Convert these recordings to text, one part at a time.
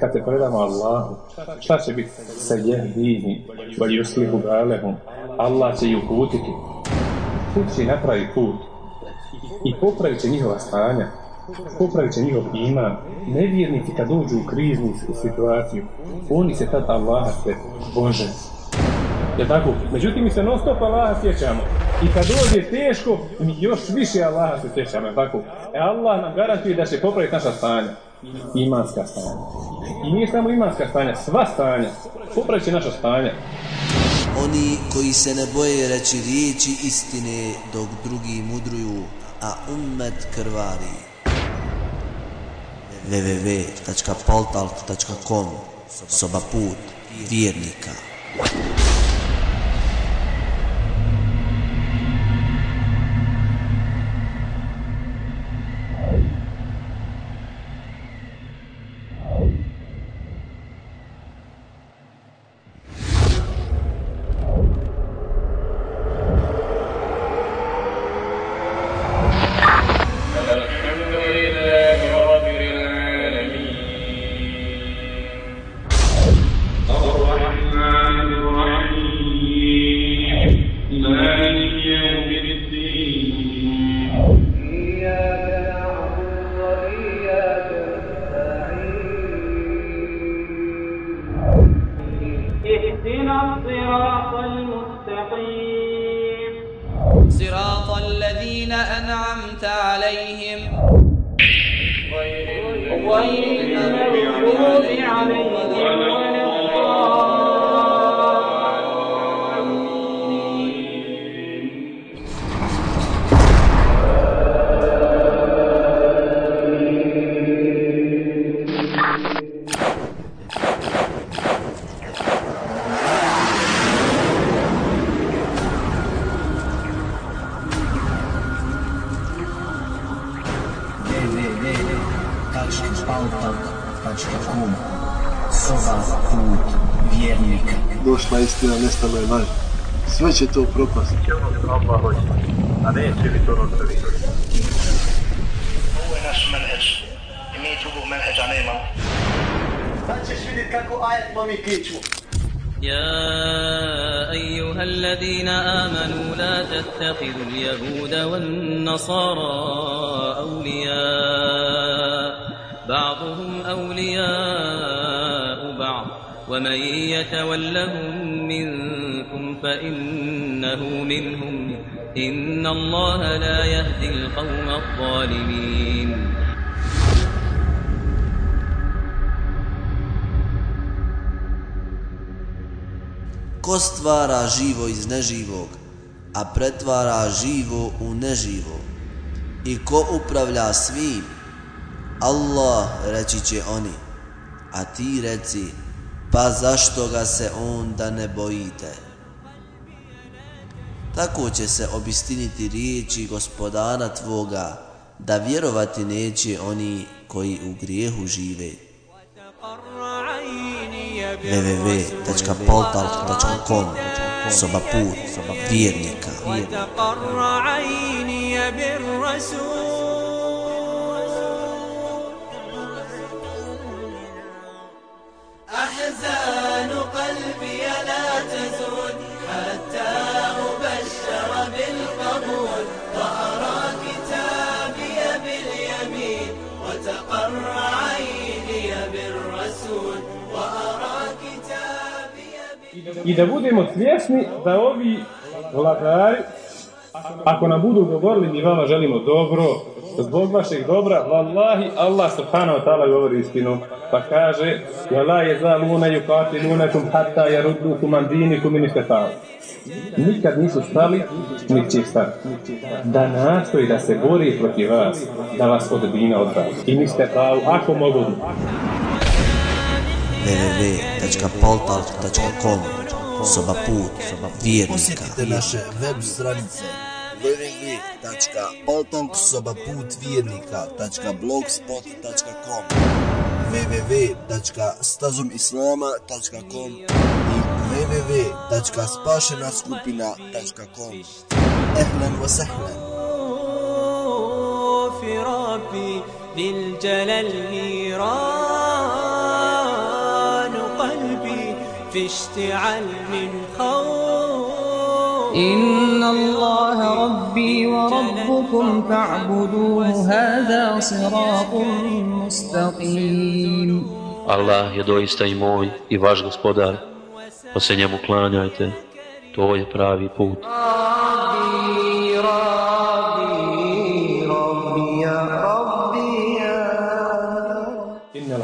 kad se predamo Allahu, šta će biti sa jehdini, wa yuslihu balehum, Allah će ih uputiti, put će napravi put i popravit će njihova stanja, popravit će njihov iman. Nevjernici kad dođu u kriznu situaciju, oni se tad Allaha se Bože. Je tako? Međutim, mi se non stop Allaha sjećamo. I kad dođe teško, mi još više Allaha se sjećamo, je tako? E Allah nam garantuje da će popraviti naša stanja. Imanska stanja. I nije samo imanska stanja, sva stanja. Popravit će naša stanja. Oni koji se ne boje reći riječi istine dok drugi mudruju, a ummet krvari. www.poltalk.com Soba put vjernika. www.pautalk.com Soba put vjernika. došla istina, nestalo je laž. Sve će to propasti. Ovo je naš menheđ i mi drugog menheđa nemamo. Sad ćeš vidjeti kako ajet lomi kičmu. يا أيها الذين آمنوا لا تتخذوا اليهود والنصارى أولياء بعضهم أولياء بعض ومن يتولهم منكم فإنه منهم إن الله لا يهدي القوم الظالمين Ko stvara živo iz neživog, a pretvara živo u neživo? I ko upravlja svim? Allah, reći će oni. A ti reci, pa zašto ga se onda ne bojite? Tako će se obistiniti riječi gospodana tvoga, da vjerovati neće oni koji u grijehu žive. www.poltalk.com Soba put vjernika. I da budemo svjesni da ovi vladari, ako nam budu govorili mi vama želimo dobro, zbog vašeg dobra, vallahi Allah subhanahu wa ta'ala govori istinu, pa kaže وَلَا يَزَالُونَ يُقَاتِلُونَكُمْ حَتَّى يَرُدُّكُمْ عَنْ دِينِكُمْ إِنِ اسْتَطَاعُوا Nikad nisu stali, niti će stati. Da nastoji da se bori protiv vas, da vas od dina odvrati. I niste pravu, ako mogu. www.poltalk.com Soba put vjernika. Posjetite naše web stranice www.poltalksobaputvijernika.blogspot.com www.stazumislama.com i www.spašenaskupina.com Ehlen wa sahlen في ربي بالجلال نيران في اشتعال من خوف إن الله ربي وربكم فاعبدوه هذا صراط مستقيم Allah je doista i moj i vaš gospodar, pa se njemu klanjajte, to je pravi put.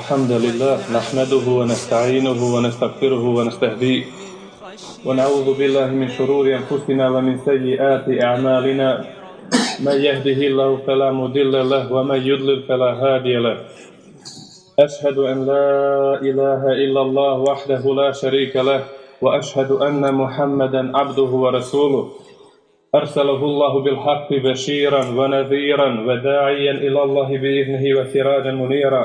الحمد لله نحمده ونستعينه ونستغفره ونستهديه. ونعوذ بالله من شرور أنفسنا ومن سيئات أعمالنا. من يهده الله فلا مضل له ومن يضلل فلا هادي له. أشهد أن لا إله إلا الله وحده لا شريك له وأشهد أن محمدا عبده ورسوله. أرسله الله بالحق بشيرا ونذيرا وداعيا إلى الله بإذنه وسراجا منيرا.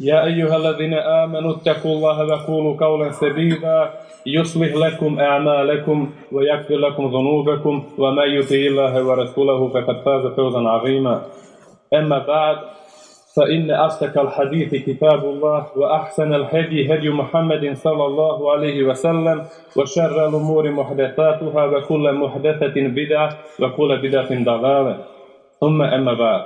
يا أيها الذين آمنوا اتقوا الله وقولوا قولا سديدا. يصلح لكم أعمالكم ويغفر لكم ذنوبكم. وما يطع الله ورسوله فقد فاز فوزا عظيما. أما بعد فإن أصدق الحديث كتاب الله وأحسن الهدي هدي محمد صلى الله عليه وسلم وشر الأمور محدثاتها وكل محدثة بدعة وكل بدعة ضلالة. ثم أما بعد.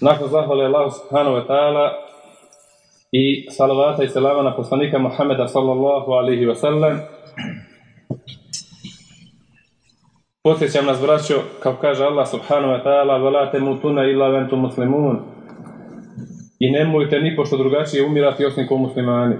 Nakon zahvale Allahu subhanahu wa ta'ala i salavata i selama na poslanika Muhammeda sallallahu alihi wa sallam, Posjećam nas, braćo, kao kaže Allah subhanahu wa ta'ala, velate mutuna illa ventu muslimun. I nemojte ni pošto drugačije umirati osim ko muslimani.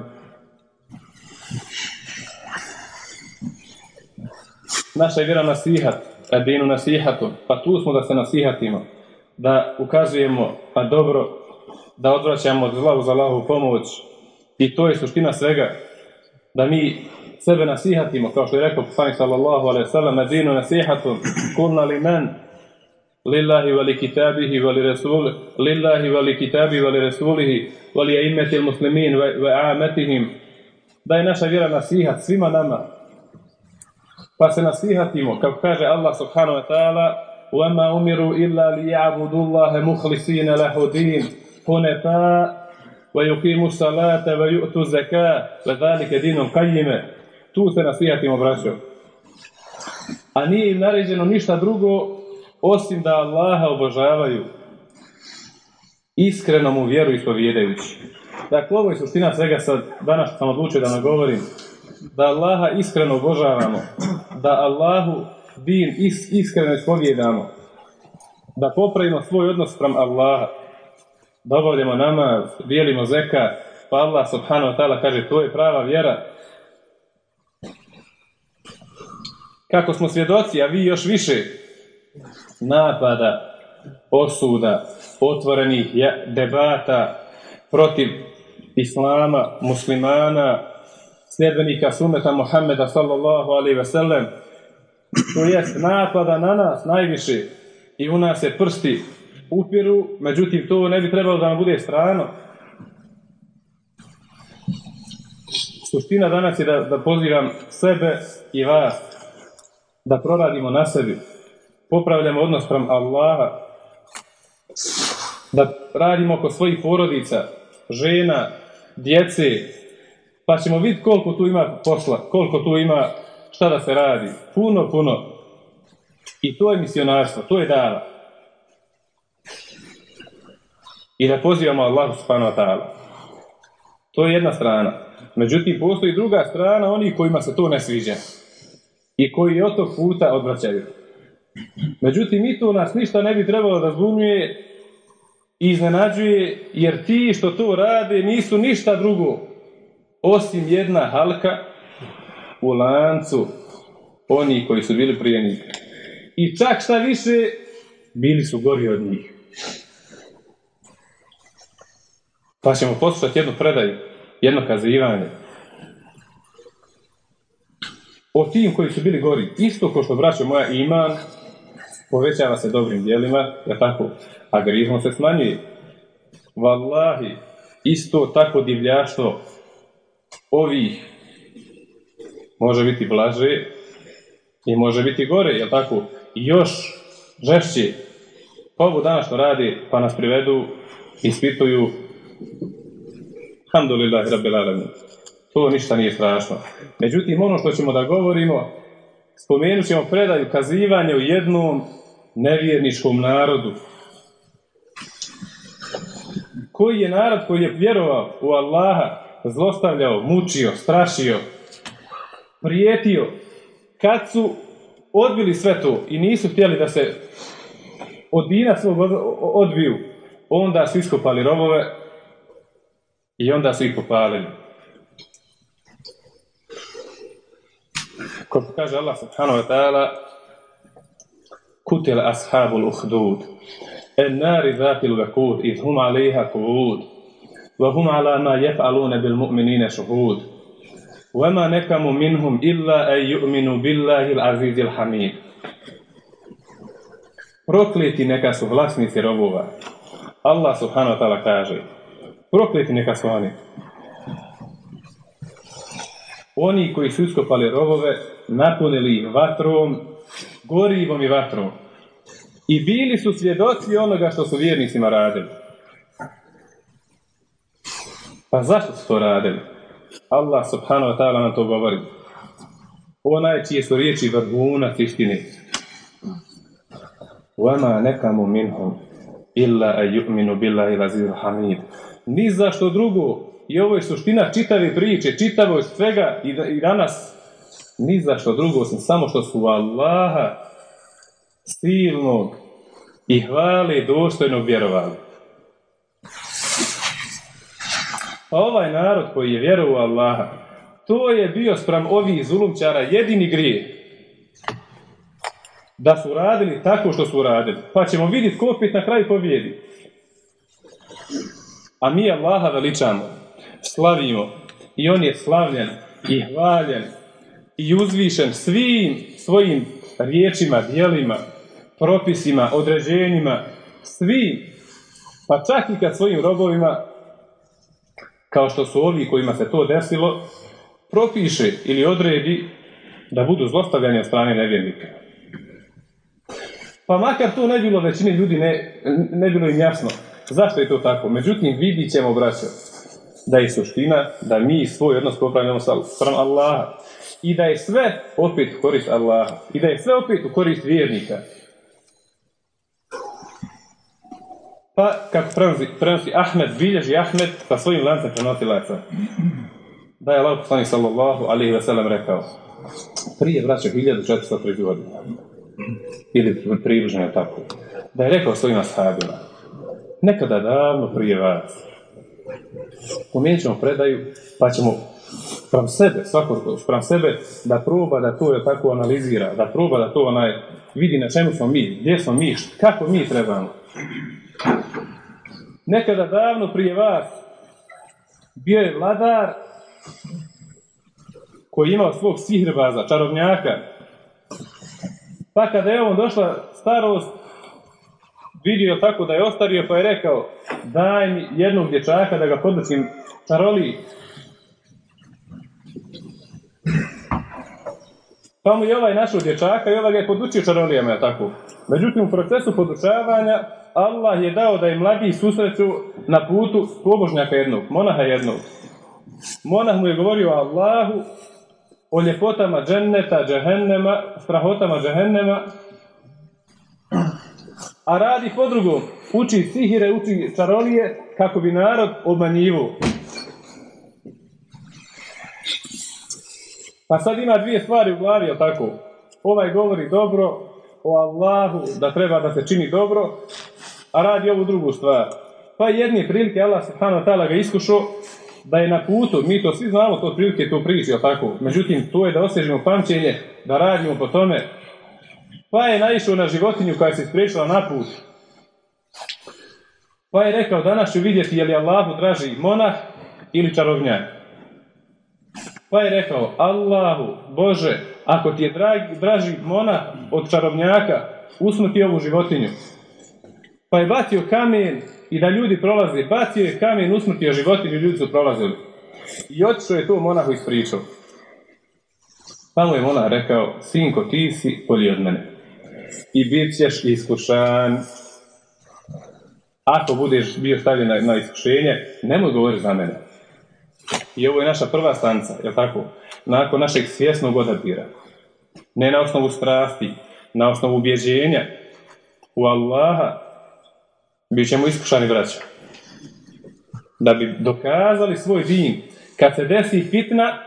Naša je vjera nasihat, edinu nasihatu, pa tu smo da se nasihatimo da ukazujemo na dobro, da odvraćamo od zla Allahovu pomoć. I to je suština svega. Da mi sebe nasihatimo, kao što je rekao poslanik sallallahu alaihi sallam, na dinu nasihatom, kulna li men, lillahi vali kitabihi vali rasul, lillahi vali kitabihi vali rasulihi, vali imeti muslimin, va ametihim. Da je naša vjera nasihat svima nama. Pa se nasihatimo, kao kaže Allah subhanahu wa ta'ala, وما أمروا إلا ليعبدوا الله مخلصين له الدين حنفاء ويقيموا الصلاة ويؤتوا الزكاة وذلك دين القيم tu se nasihatimo, braćo. A nije im naređeno ništa drugo osim da Allaha obožavaju iskreno mu vjeru ispovjedajući. Dakle, ovo je suština svega sad, danas sam odlučio da nagovorim, da Allaha iskreno obožavamo, da Allahu din is, iskreno ispovjedamo, da popravimo svoj odnos sprem Allaha, da obavljamo namaz, dijelimo zeka, pa Allah subhanahu wa ta'ala kaže to je prava vjera. Kako smo svjedoci, a vi još više napada, osuda, otvorenih debata protiv Islama, muslimana, sljedbenika sunneta Muhammeda sallallahu alaihi ve sellem, to jest napada na nas najviše i u nas se prsti upiru, međutim to ne bi trebalo da nam bude strano. Suština danas je da, da pozivam sebe i vas da proradimo na sebi, popravljamo odnos prema Allaha, da radimo oko svojih porodica, žena, djece, pa ćemo vidjeti koliko tu ima posla, koliko tu ima šta da se radi. Puno, puno. I to je misionarstvo, to je dava. I da pozivamo Allahu subhanahu wa ta'ala. To je jedna strana. Međutim, postoji druga strana onih kojima se to ne sviđa. I koji od tog puta odvraćaju. Međutim, i to nas ništa ne bi trebalo da zbunjuje i iznenađuje, jer ti što to rade nisu ništa drugo osim jedna halka u lancu oni koji su bili prije njih. I čak šta više, bili su gori od njih. Pa ćemo poslušati jednu predaju, jedno kazivanje. O tim koji su bili gori, isto kao što braćo moja iman, povećava se dobrim dijelima, jer tako, a grižno se smanjuje. Wallahi, isto tako divljaštvo ovih može biti blaže i može biti gore, jel tako? I još ovo danas što radi, pa nas privedu, ispituju Alhamdulillah, rabbil. To ništa nije strašno. Međutim, ono što ćemo da govorimo, spomenut ćemo predaju kazivanja u jednom nevjerničkom narodu. Koji je narod koji je vjerovao u Allaha, zlostavljao, mučio, strašio, prijetio, kad su odbili sve to i nisu htjeli da se od dina svog od- odbiju, onda su iskopali robove i onda su ih popalili. Ko kaže Allah subhanahu wa ta'ala kutil ashabul uhdud en nari zatil vakud iz hum alaiha kuvud wa hum ala ma jef'alune bil mu'minine šuhud وما نكموا منهم إلا أن يؤمنوا بالله العزيز الحميد Prokleti neka su vlasnici robova. Allah subhanahu wa ta'ala kaže Prokleti neka su oni. Oni koji su iskopali robove, napunili ih vatrom, gorivom i vatrom. I bili su svjedoci onoga što su vjernicima radili. Pa zašto su to radili? Allah subhanahu wa ta'ala nam to govori. Ovo čije su riječi vrhunac istine. Vama nekamu minhum illa yu'minu billahi lazir hamid. Ni za što drugo, i ovo je suština čitave priče, čitavo svega i, danas, ni za što drugo, osim samo što su Allaha silnog i hvale dostojnog vjerovali. Pa ovaj narod koji je vjerovao Allaha, to je bio sprem ovih zulumčara jedini grijeh. Da su radili tako što su radili. Pa ćemo vidjeti ko opet na kraju pobjedi. A mi Allaha veličamo, slavimo i on je slavljen i hvaljen i uzvišen svim svojim riječima, dijelima, propisima, određenjima, svim, pa čak i kad svojim robovima kao što su ovi kojima se to desilo, propiše ili odredi da budu zlostavljani od strane nevjernika. Pa makar to ne bilo većini ljudi, ne, ne bilo im jasno zašto je to tako. Međutim, vidit ćemo, braćo, da je suština da mi svoj odnos popravljamo sa sprem Allaha i da je sve opet u korist Allaha i da je sve opet u korist vjernika. Pa, kako prenosi, prenosi Ahmed, bilježi Ahmed sa svojim lancem prenosilaca. Da je Allah poslanik sallallahu alaihi wa sallam rekao prije braća 1403 godina. Ili približno je tako. Da je rekao svojim ashabima nekada davno prije vas pomijenit ćemo predaju pa ćemo sprem sebe, svako sprem sebe da proba da to je tako analizira, da proba da to onaj vidi na čemu smo mi, gdje smo mi, kako mi trebamo nekada davno prije vas bio je vladar koji je imao svog sihrbaza, čarobnjaka. Pa kada je on došla starost, vidio tako da je ostario, pa je rekao, daj mi jednog dječaka da ga podučim čaroliji. Pa mu je ovaj našao dječaka i ovaj ga je podučio čarolijama, tako. Međutim, u procesu podučavanja Allah je dao da je mladi susreću na putu pobožnjaka jednog, monaha jednog. Monah mu je govorio Allahu, o ljepotama dženneta, džehennema, strahotama džehennema, a radi po drugom, uči sihire, uči čarolije, kako bi narod obmanjivo. Pa sad ima dvije stvari u glavi, tako? Ovaj govori dobro o Allahu, da treba da se čini dobro, a radi ovu drugu stvar. Pa jedne prilike Allah subhanahu wa ta'ala ga iskušao da je na putu, mi to svi znamo, to otprilike to priči, tako? Međutim, to je da osježimo pamćenje, da radimo po tome. Pa je naišao na životinju koja se ispriječila na put. Pa je rekao, danas ću vidjeti je li Allahu draži monah ili čarovnjak. Pa je rekao, Allahu, Bože, ako ti je drag, draži monah od čarovnjaka, usmrti ovu životinju. Pa je bacio kamen i da ljudi prolaze. Bacio je kamen, usmrtio životinju i ljudi su prolazili. I otišao je to monahu ispričao. Pa mu je monah rekao, sinko, ti si bolji od mene. I bit ćeš iskušan. Ako budeš bio stavljen na, iskušenje, nemoj govoriti za mene. I ovo je naša prva stanca, je tako? Nakon našeg svjesnog odabira. Ne na osnovu strasti, na osnovu ubjeđenja u Allaha, bit ćemo iskušani braća. Da bi dokazali svoj din, kad se desi fitna,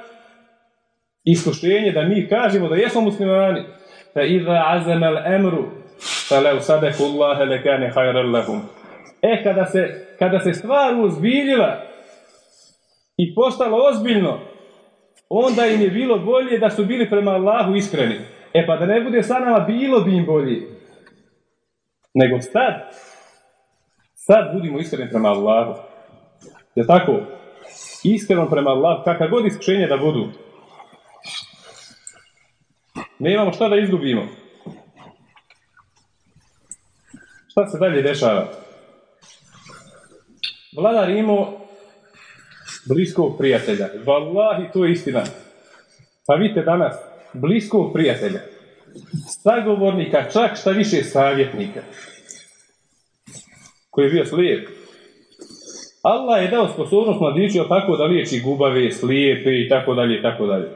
iskušenje da mi kažemo da jesmo muslimani, fa iza azama al-amru falau sadaku Allahe lekane hajran lahum. E, kada se, kada se stvar uzbiljila i postalo ozbiljno, onda im je bilo bolje da su bili prema Allahu iskreni. E pa da ne bude sa nama bilo bi im bolje. Nego sad, sad budimo iskreni prema Allahu. Je tako? Iskreno prema Allahu, kakav god iskušenje da budu. Ne imamo šta da izgubimo. Šta se dalje dešava? Vladar imao bliskog prijatelja. Wallahi, to je istina. Pa vidite danas, bliskog prijatelja. Sagovornika, čak šta više savjetnika. Koji je bio slijep. Allah je dao sposobnost mladiću tako da liječi gubave, slijepe i tako dalje tako dalje.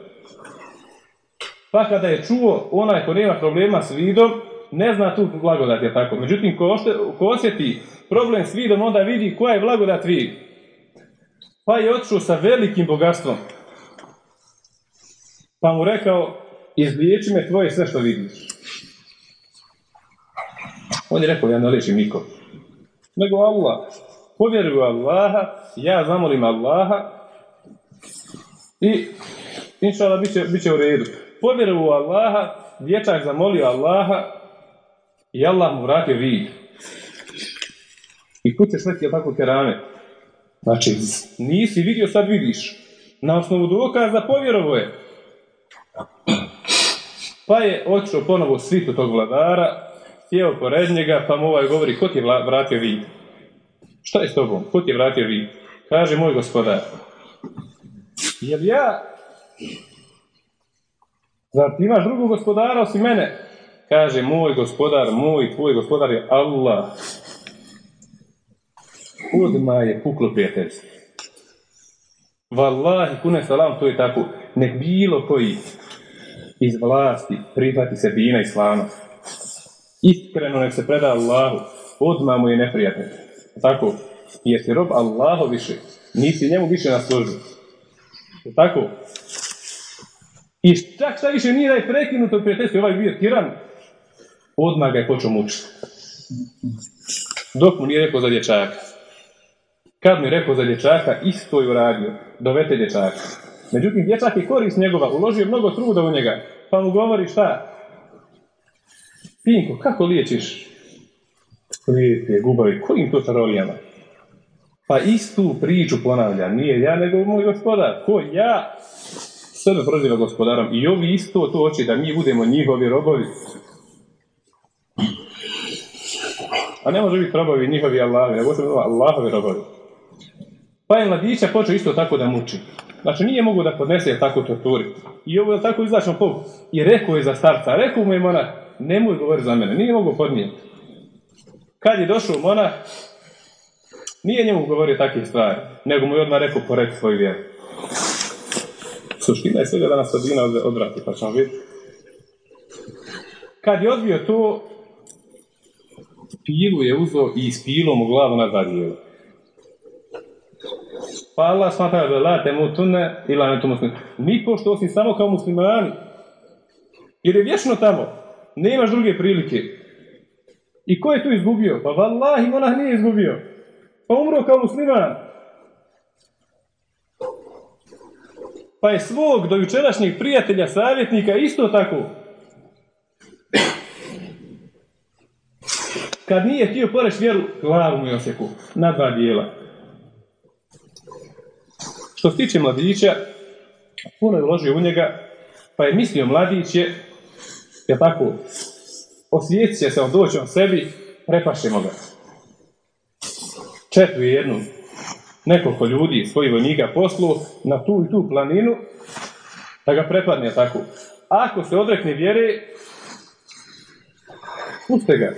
Pa kada je čuo onaj ko nema problema s vidom, ne zna tu blagodat je tako. Međutim, ko, ošte, ko osjeti problem s vidom, onda vidi koja je blagodat vid. Pa je otišao sa velikim bogatstvom. Pa mu rekao, izliječi me tvoje sve što vidiš. On je rekao, ja ne liječim nikom. Nego Allah. Povjeruju Allaha, ja zamolim Allaha i inša Allah, bit će, bit će u redu. Povjeruju Allaha, dječak zamolio Allaha i Allah mu vratio vid. I kuće sleti je tako kerame. Znači, nisi vidio, sad vidiš. Na osnovu dokaza povjerovo je. Pa je otišao ponovo svitu tog vladara, sjeo pored njega, pa mu ovaj govori, ko ti je vratio vid? Šta je s tobom? Ko ti je vratio vid? Kaže moj gospodar. Jel ja... Zar ti imaš drugog gospodara osim mene? Kaže moj gospodar, moj, tvoj gospodar je Allah. Odmah je puklo prijateljstvo. Wallahi, kune salam, to je tako. Nek bilo koji iz vlasti prihvati se dina islama. Iskreno nek se preda Allahu. Odmah mu je neprijatelj. Tako? Jer rob Allahu više. Nisi njemu više na službu. Tako? I čak šta više nije da je prekinuto prijateljstvo. Ovaj bio tiran. Odmah ga je počeo mučiti. Dok mu nije rekao za dječaka. Kad mi je rekao za dječaka, isto je uradio. Dovete dječaka. Međutim, dječak je korist njegova, uložio mnogo truda u njega. Pa mu govori šta? Pinko, kako liječiš? Lijepe gubavi, kojim to čarolijama? Pa istu priču ponavljam, nije ja, nego moj gospodar. Ko ja? Sebe proziva gospodarom. I ovi isto to hoće da mi budemo njihovi robovi. A ne može biti robovi njihovi Allahovi, nego samo Allahovi robovi. Pa je mladića počeo isto tako da muči. Znači nije mogu da podnese tako torturi. I ovo je tako izašao pop. I rekao je za starca, rekao mu je monah, nemoj govori za mene, nije mogu podnijeti. Kad je došao monah, nije njemu govorio takve stvari, nego mu je odmah rekao porek svoj vjer. Suština je svega da nas odina odvrati, pa ćemo vidjeti. Kad je odbio to, pilu je uzeo i ispilo mu glavu na zadijelu. Pa Allah smatra da la temutune ila ne tu muslim. Ni pošto osim samo kao muslimani. Jer je vječno tamo. Nemaš druge prilike. I ko je tu izgubio? Pa vallahi monah nije izgubio. Pa umro kao musliman. Pa je svog dojučerašnjeg prijatelja, savjetnika isto tako. kad nije htio poreć vjeru, glavu mu je osjeku na dva dijela. Što se tiče mladića, puno je uložio u njega, pa je mislio mladić je, je tako, osvijetit se on doći on sebi, prepašemo ga. Četiri jednu, nekoliko ljudi, svojih vojnika poslu na tu i tu planinu, da ga prepadne tako. Ako se odrekne vjere, puste ga.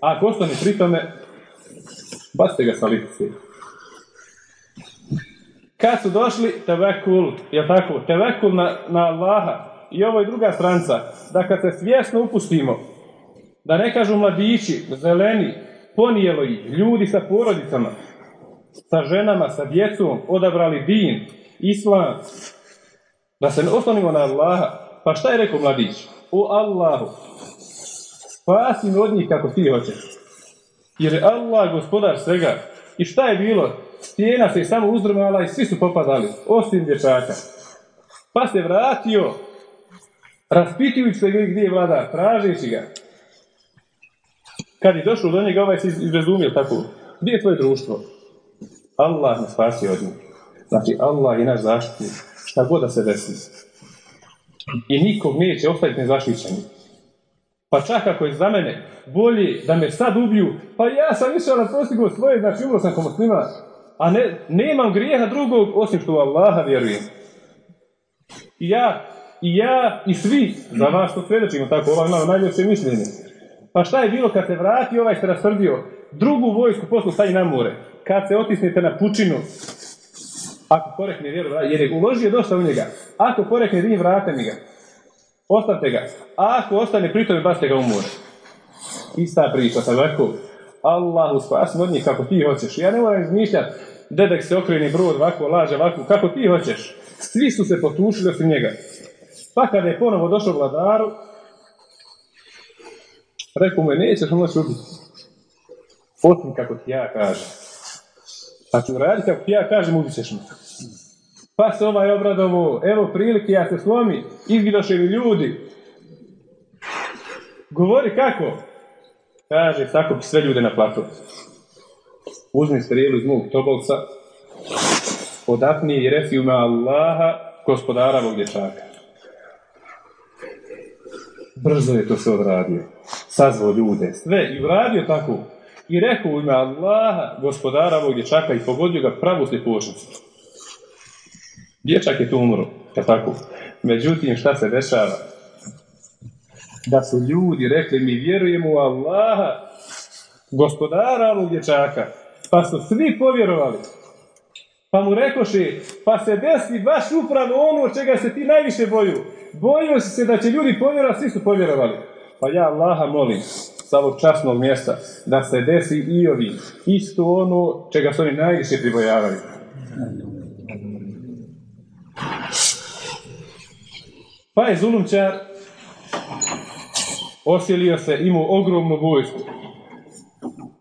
A ako ostane pri tome, bacite ga sa lice. Kad su došli, tevekul, je tako, tevekul na, na Allaha. I ovo je druga stranca, da kad se svjesno upustimo, da ne kažu mladići, zeleni, ponijelo ih, ljudi sa porodicama, sa ženama, sa djecom, odabrali din, islam, da se ne oslonimo na Allaha. Pa šta je rekao mladić? O Allahu, spasi me od njih kako ti hoćeš. Jer je Allah gospodar svega. I šta je bilo? Stijena se samo uzdrmala i svi su popadali, osim dječaka. Pa se vratio, raspitujući se gdje je vlada, tražeći ga. Kad je došlo do njega, ovaj se izrazumio tako. Gdje je tvoje društvo? Allah nas spasi od njih. Znači, Allah je naš zaštitnik. Šta god da se desi. I nikog neće ostaviti nezaštićeni. Pa čak ako je za mene bolje da me sad ubiju, pa ja sam išao na postigao svoje, znači umro sam ko musliman, a ne, nemam grijeha drugog osim što u Allaha vjerujem. I ja, i ja, i svi, za vas to svjedočimo tako, ovaj imao najljepše mišljenje. Pa šta je bilo kad se vrati, ovaj se rasrdio, drugu vojsku poslu stavi na more. Kad se otisnete na pučinu, ako porekne vjeru, jer je uložio dosta u njega, ako porekne din, vrate mi ga. Ostavite ga. A ako ostane pri tome, bacite ga u more. Ista priča sam rekao, Allahu spasi od njih kako ti hoćeš. Ja ne moram izmišljati, dedek se okreni brod ovako, laže ovako, kako ti hoćeš. Svi su se potušili osim njega. Pa kada je ponovo došao vladaru, rekao mu je, nećeš moći ubiti. Osim kako ti ja kažem. Pa ću raditi kako ti ja kažem, ubit ćeš. Pa se ovaj obradovo, evo prilike, ja se slomi, izgidoše mi ljudi. Govori kako? Kaže, sakupi sve ljude na platu. Uzmi strijelu iz mog tobolca, odapni i reci u Allaha, gospodara ovog dječaka. Brzo je to se odradio. Sazvao ljude, sve, i uradio tako. I rekao u ime Allaha, gospodara ovog dječaka, i pogodio ga pravu sljepočnicu. Dječak je tu umro, je tako. Međutim, šta se dešava? Da su ljudi rekli, mi vjerujemo u Allaha, gospodara ovog dječaka, pa su svi povjerovali. Pa mu rekoši, pa se desi baš upravo ono čega se ti najviše boju. Bojio si se da će ljudi povjerovati, svi su povjerovali. Pa ja Allaha molim sa ovog časnog mjesta da se desi i ovi isto ono čega su oni najviše pribojavaju. Pa je zulumčar osjelio se, imao ogromnu vojsku.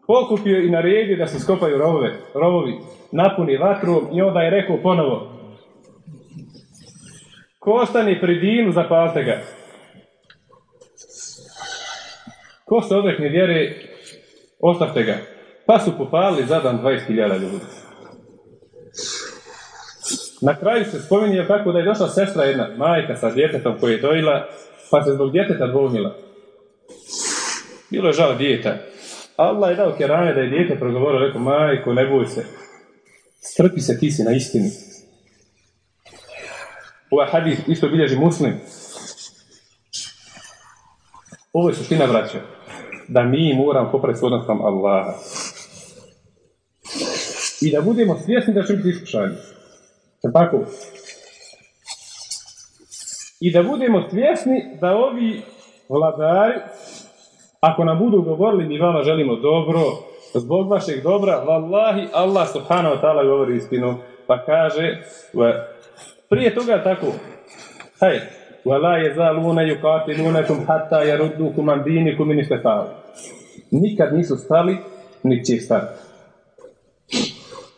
Pokupio i naredio da se skopaju rovove, rovovi, napuni vatrom i onda je rekao ponovo Ko ostane pri dinu, zapalte ga. Ko se odrekne vjere, ostavte ga. Pa su popalili zadan 20.000 ljudi. Na kraju se spominje tako da je došla sestra jedna, majka sa djetetom koje je dojila, pa se zbog djeteta dvomila. Bilo je žao djeta. Allah je dao kerane da je djete progovorilo, rekao, majko, ne boj se. Strpi se, ti si na istini. Ovaj hadis isto bilježi muslim. Ovo je suština vraća. Da mi moramo popraviti odnos nam Allaha. I da budemo svjesni da će biti iskušanje. Je tako? I da budemo svjesni da ovi vladari, ako nam budu govorili mi vama želimo dobro, zbog vašeg dobra, vallahi Allah subhanahu wa ta'ala govori istinu, pa kaže, prije toga tako, hej, وَلَا يَزَالُونَ يُقَاتِلُونَكُمْ حَتَّى يَرُدُّكُمْ عَنْ دِينِكُمْ مِنِ اسْتَطَاعُوا Nikad nisu stali, ni će stati.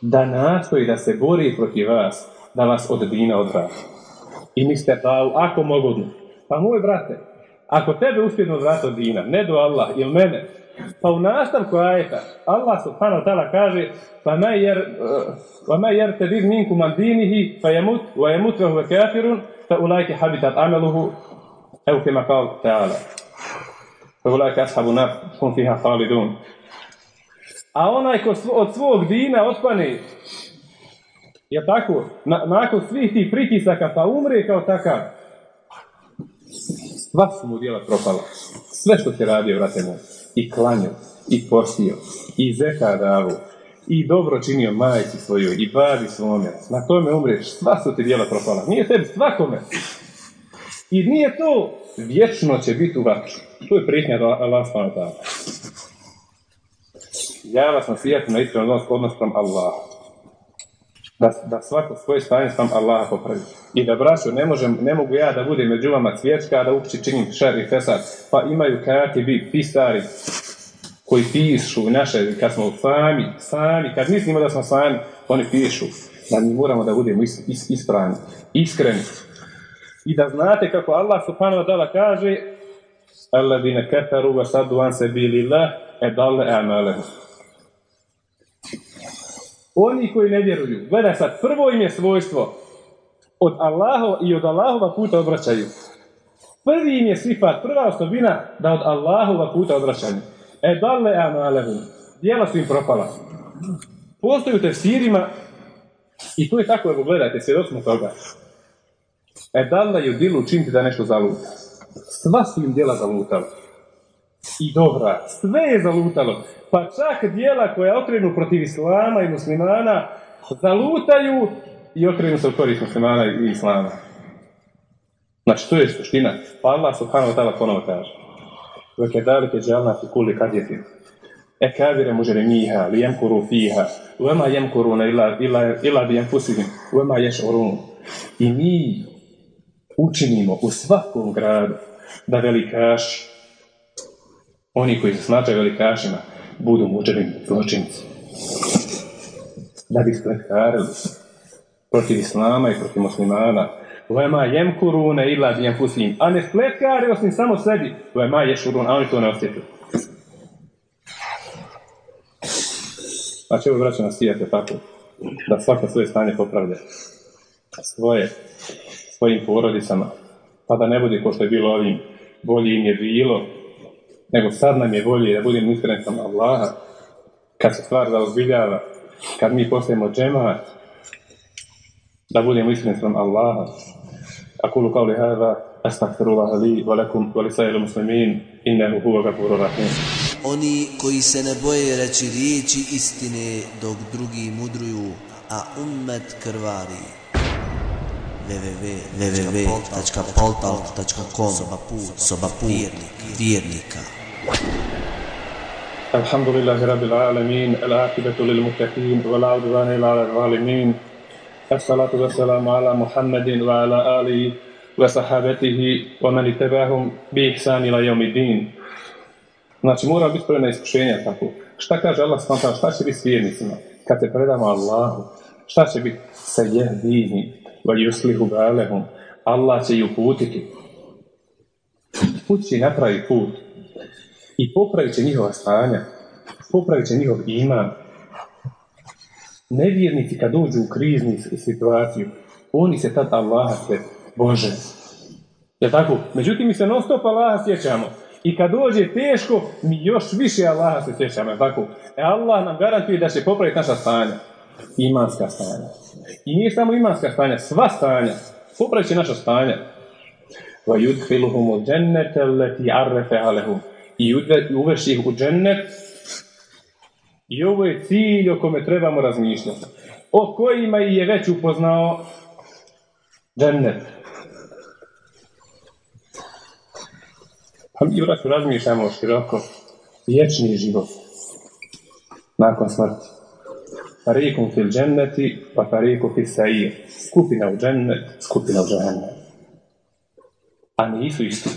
Da nastoji da se bori protiv vas, da vas od dina odvrati. I mislite, pa ako mogu, pa moj brate, ako tebe uspjedno odvrati od dina, ne do Allah ili mene, Pa u nastavku ajeta, Allah subhanahu wa ta'ala kaže فَمَا يَرْ وَمَا يَرْتَدِذْ مِنْكُمْ عَنْ دِينِهِ فَيَمُتْ وَيَمُتْ وَهُوَ كَافِرٌ فَأُولَٰئِكَ حَبِطَتْ عَمَلُهُ أو كما قال تعالى فأولئك أصحاب النار هم فيها خالدون A onaj ko svo- od svog dina otpane, je tako, na, nakon svih tih pritisaka pa umre kao takav, sva su mu djela propala. Sve što ti radio, vrate moj, i klanio, i postio, i zeka davu, i dobro činio majci svojoj, i babi svome. Na tome umreš, sva su ti djela propala. Nije tebi, svakome. I nije to vječno će biti u vatru. To je prijetnja Allah. Ja vas nasijatim na iskren odnos, pram Allaha. Da, da svako svoje stanje spram Allaha popravi. I da braćo, ne, možem, ne mogu ja da budem među vama cvječka, da uopće činim šer i fesad. Pa imaju kati bi pisari koji pišu naše, kad smo sami, sami, kad mislimo da smo sami, oni pišu da mi moramo da budemo is, is, ispravni, iskreni. I da znate kako Allah subhanahu wa ta'ala kaže Alladine keferu wa saddu an se bili la edalle amalehu. Oni koji ne vjeruju, gledaj sad, prvo im je svojstvo od Allaha i od Allahova puta odvraćaju. Prvi im je sifat, prva osobina da od Allahova puta odvraćaju. E dalle amalehu. Dijela su im propala. Postoji u tefsirima i to je tako, evo gledajte, svjedocimo toga. E dalle ju dilu učiniti da nešto zaluta. Sva su im dijela zalutala i dobra. Sve je zalutalo. Pa čak dijela koja okrenu protiv islama i muslimana zalutaju i okrenu se u korist muslimana i islama. Znači, to je suština. Pa Allah subhanahu wa ta'ala ponovo kaže. Veke dalike džavna fi kuli kadjeti. E kavire mužere miha, li jemkuru fiha, vema jemkuruna ila, ila, ila bi jemfusihim, uema ješ orunu. I mi učinimo u svakom gradu da velikaši, oni koji se smatraju velikašima, budu muđeni zločinci. Da bi spletkarili protiv islama i protiv muslimana, Vema jemkurune illa bi anfusihim. A ne spletkare osim samo sebi. Vema ješurun, a oni to ne osjećaju. Znači, evo vraća nas tako, da svaka svoje stanje popravlja. Svoje, svojim porodicama. Pa da ne bude ko što je bilo ovim, bolje im je bilo, nego sad nam je bolje, da budem iskreni sam Allaha, kad se stvar zaozbiljava, kad mi postajemo džemat, da budemo iskreni sam Allaha. Akulu kao li hada, li, valakum, valisajilu muslimin, innehu huva gafuru rahim. Oni koji se ne boje reći riječi istine dok drugi mudruju, a ummet krvari. www.poltal.com Soba put, soba put, vjernika. الحمد لله رب العالمين العاقبة للمتقين ولا عدوان إلا على الظالمين الصلاة والسلام على محمد وعلى آله وصحابته ومن اتبعهم بإحسان إلى يوم الدين Znači, mora biti spremna iskušenja tako. Šta kaže Allah s.w.t. Šta će biti s vjernicima? Kad se predamo Allahu, šta će biti sa jehdini, va yuslihu balehum? Allah će ih uputiti. Put će napravi put. I popravit će njihova stanja. Popravit će njihov iman. Nevjernici kad dođu u krizni situaciju, oni se tad Allaha se Bože. Je tako? Međutim, mi se non stop Allaha sjećamo. I kad dođe teško, mi još više Allaha se sjećamo. Je tako? E Allah nam garantuje da će popraviti naša stanja. Imanska stanja. I nije samo imanska stanja, sva stanja. Popravit će naša stanja. U džennete leti arrefe alehum. I uveš ih u džennet i ovo je cilj o kome trebamo razmišljati. O kojima je već upoznao džennet. Pa mi vraću razmišljamo široko. Vječni život. Nakon smrti. Farikum fil dženneti, pa fariku fil sair. Skupina u džennet, skupina u džennet. A nisu isti.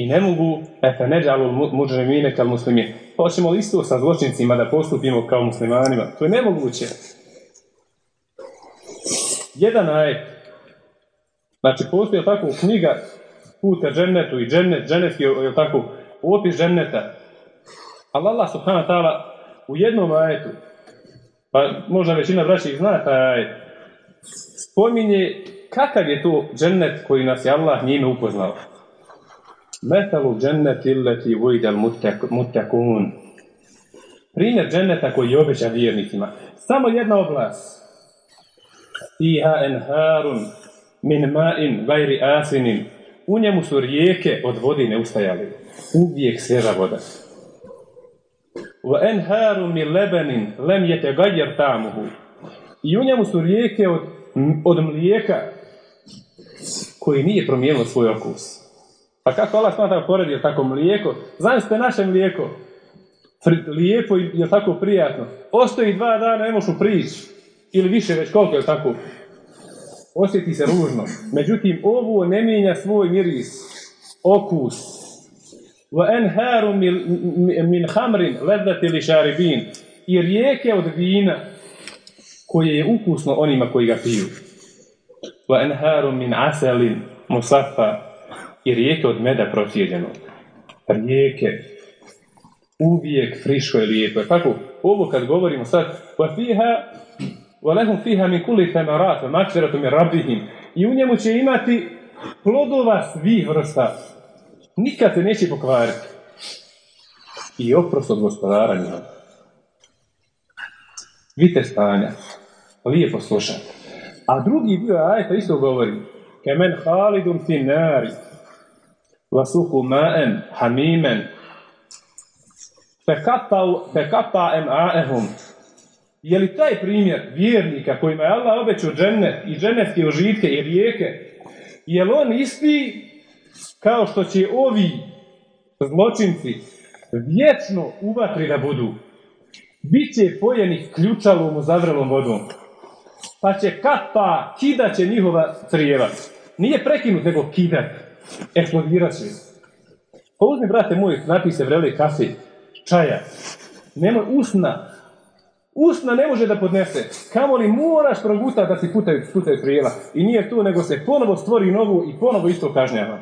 I ne mogu, efe neđalu muđremine kao muslimin. Hoćemo li isto sa zločincima da postupimo kao muslimanima? To je nemoguće. Jedan ajet. Znači, postoji tako knjiga puta džennetu i džennet, džennetski, je tako, opis dženneta. Ali Allah subhanahu ta'ala u jednom ajetu, pa možda većina braća ih zna taj ajet, spominje kakav je to džennet koji nas je Allah njime upoznao. Metalu dženneti illeti vujidal mutakun. Primjer dženneta koji je obećan vjernicima. Samo jedna oblast. Fiha enharun min ma'in gajri asinin. U njemu su rijeke od vodi neustajali. Uvijek svježa voda. Wa enharun min lebenin lem jete gajer tamuhu. I u njemu su rijeke od, od mlijeka koji nije promijenilo svoj okus. Pa kako Allah smatra poredio tako mlijeko? Zamislite naše mlijeko. Lijepo i je tako prijatno. Ostoji dva dana, ne možeš prići. Ili više već koliko je tako. Osjeti se ružno. Međutim, ovo ne mijenja svoj miris, okus. Wa enharu min, hamrin ledati li šaribin. I rijeke od vina koje je ukusno onima koji ga piju. Enharu min aselin musaffa i rijeke od meda procijeđenog. Rijeke. Uvijek friško je lijepo. Tako, ovo kad govorimo sad, wa fiha, wa lahum fiha min kulli thamarat, wa rabbihim. I u njemu će imati plodova svih vrsta. Nikad se neće pokvariti. I oprost od gospodara njima. Vidite stanja. Lijepo slušajte. A drugi dio ajeta isto govori. Kemen halidun fi Vasuhu ma'en hamimen. Fekapa em'aehum. Je li taj primjer vjernika kojima je Allah obećao džennet i džennetske užitke i rijeke, je li on isti kao što će ovi zločinci vječno u vatri da budu? Biće pojeni ključalom u zavrelom vodom. Pa će kapa, kidat će njihova crijeva. Nije prekinut, nego kidat. Eksplodirat će. Pa uzmi, brate moj, napi se vrele kafe, čaja. Nema usna. Usna ne može da podnese. Kamo li moraš proguta da ti putaju, putaju prijela. I nije tu, nego se ponovo stvori novu i ponovo isto kažnjava.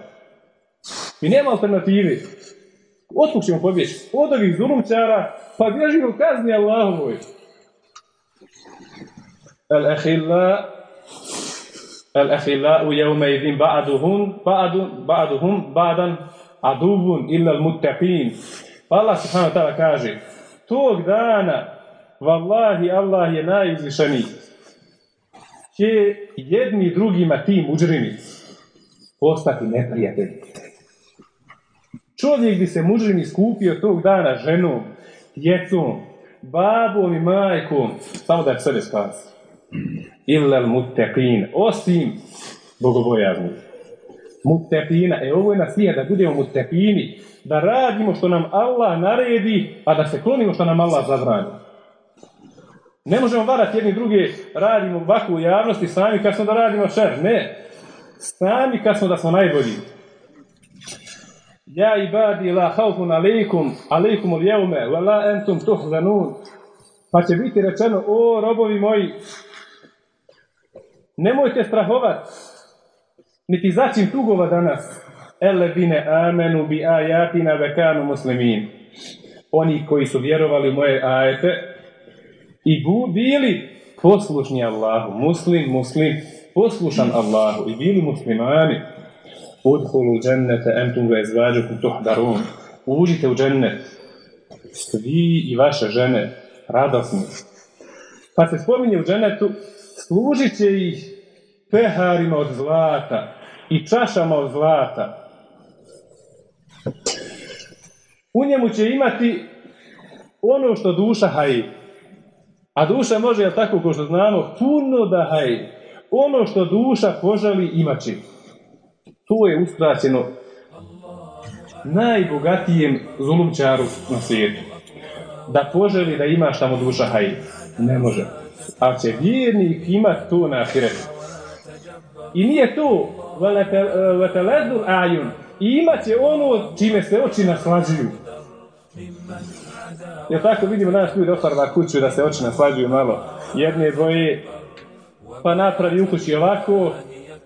I nema alternativi. Otkud ćemo pobjeći? Od ovih zulumčara, pa bježimo kazni Allahovoj. El الأخلاء يومئذ بعضهم بعض بعضهم بعضا عدو إلا المتقين Allah subhanahu wa ta'ala kaže tog dana vallahi Allah je najizvišeniji će jedni drugima ti muđrimi postati neprijatelji. Čovjek bi se muđrimi skupio tog dana ženom, djecom, babom i majkom, samo da je sebe spasi illal muttaqin osim bogobojazni. Muttaqina e ovo je nasija da budemo muttaqini da radimo što nam Allah naredi a da se klonimo što nam Allah zabrani. Ne možemo varati jedni druge radimo ovako u javnosti sami kad smo da radimo šer ne. Sami kad smo da smo najbolji. Ja ibadi la haufun alaikum, alaikum ul jevme, la entum tuhzanun. Pa će biti rečeno, o robovi moji, Nemojte strahovat, niti začin tugova danas. Eledine amenu bi ajatina vekanu muslimin. Oni koji su vjerovali moje ajete i bili poslušni Allahu. Muslim, muslim, poslušan Allahu i bili muslimani. Udhulu džennete entum ve tuhdarun. Uđite u džennet. Svi i vaše žene radosni. Pa se spominje u džennetu služit će ih peharima od zlata i čašama od zlata. U njemu će imati ono što duša haji. A duša može, jel tako, ko što znamo, puno da haji. Ono što duša poželi imaći. To je uskraćeno najbogatijem zulumčaru na svijetu. Da poželi da ima šta mu duša haji. Ne može ali će vjernik imati to na ahiretu. I nije to veteledu ajun. I imat će ono čime se oči naslađuju. Jer tako vidimo danas ljudi otvarva kuću da se oči naslađuju malo. Jedne, dvoje, pa napravi u kući ovako,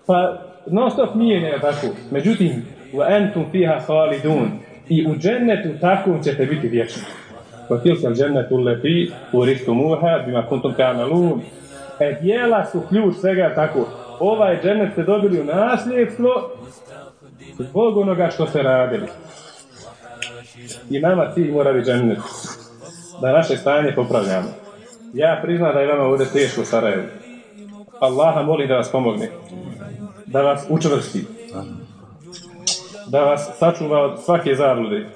pa non stop mijenja tako. Međutim, u entum fiha halidun. I u džennetu tako ćete biti vječni. وتلك الجنة التي ورثتموها بما كنتم تعملون E djela su ključ svega tako. Ovaj džennet ste dobili u nasljedstvo zbog onoga što ste radili. I nama cilj mora biti džennet. Da naše stanje popravljamo. Ja priznam da je vama ovdje teško u Sarajevu. Allaha molim da vas pomogne. Da vas učvrsti. Da vas sačuva od svake zablude.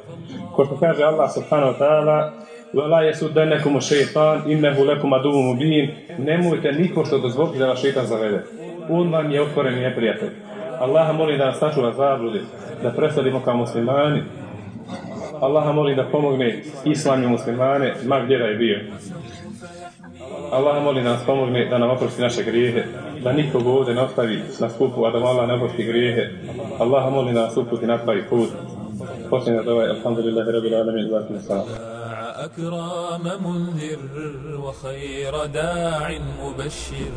Ko što kaže Allah subhanahu wa ta'ala وَلَا يَسُدَّنَكُمُ شَيْطَانِ إِنَّهُ لَكُمْ عَدُوٌ مُبِينٌ Nemojte niko što dozvoliti da vas šeitan zavede. On vam je otvoreni neprijatelj. Allaha molim da nas sačuva zablude, da presadimo kao muslimani. Allaha molim da pomogne islam i muslimane, ma gdje da je bio. Allaha molim da nas pomogne da nam oprosti naše grijehe, da nikog ovdje ne ostavi na skupu, a da mu Allah ne oprosti grijehe. Allaha molim da nas uputi na pravi put. Posljedno da ovaj, alhamdulillahi rabbil alamin, zatim salam. أكرام منذر وخير داع مبشر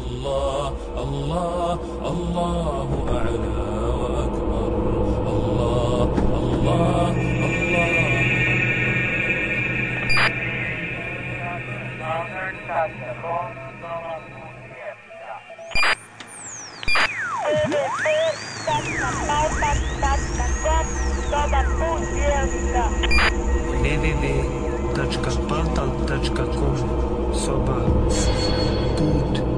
الله الله الله أعلى وأكبر الله الله www.portal.com Soba Put